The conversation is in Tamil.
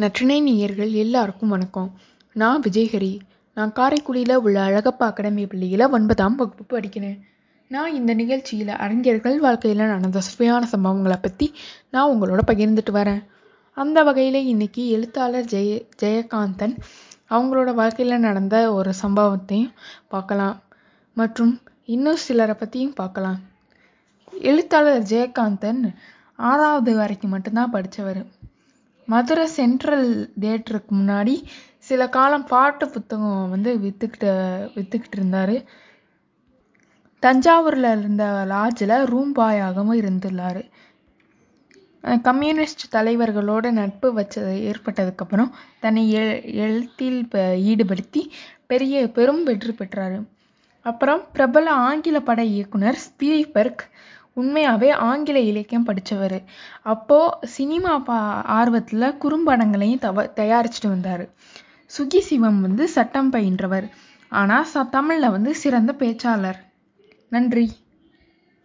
நற்றினை நேயர்கள் எல்லாருக்கும் வணக்கம். நான் விஜயஹரி. நான் காரைக்குடியில் உள்ள அழகப்பா அகாடமி பள்ளியில் ஒன்பதாம் வகுப்பு படிக்கிறேன். நான் இந்த நிகழ்ச்சியில் அறிஞர்கள் வாழ்க்கையில் நடந்த சுவையான சம்பவங்களை பற்றி நான் உங்களோட பகிர்ந்துட்டு வரேன். அந்த வகையில் இன்னைக்கு எழுத்தாளர் ஜெய ஜெயகாந்தன் அவங்களோட வாழ்க்கையில் நடந்த ஒரு சம்பவத்தையும் பார்க்கலாம். மற்றும் இன்னும் சிலரை பற்றியும் பார்க்கலாம். எழுத்தாளர் ஜெயகாந்தன் ஆறாவது வரைக்கும் மட்டும்தான் படித்தவர் மதுரை சென்ட்ரல் தியேட்டருக்கு முன்னாடி சில காலம் பாட்டு புத்தகம் வந்து விற்றுக்கிட்டு விற்றுக்கிட்டு இருந்தார். தஞ்சாவூரில் இருந்த லாட்ஜில் ரூம் பாயாகவும் இருந்துள்ளார். கம்யூனிஸ்ட் தலைவர்களோட நட்பு வச்சது ஏற்பட்டதுக்கப்புறம் தன்னை எ எழுத்தில் ஈடுபடுத்தி பெரிய பெரும் வெற்றி பெற்றார். அப்புறம் பிரபல ஆங்கில பட இயக்குனர் ஸ்பீல்பர்க் உண்மையாகவே ஆங்கில இலக்கியம் படித்தவர் அப்போது சினிமா பா ஆர்வத்தில் குறும்படங்களையும் தவ தயாரிச்சுட்டு வந்தார். சுகி சிவம் வந்து சட்டம் பயின்றவர். ஆனால் ச தமிழில் வந்து சிறந்த பேச்சாளர். நன்றி.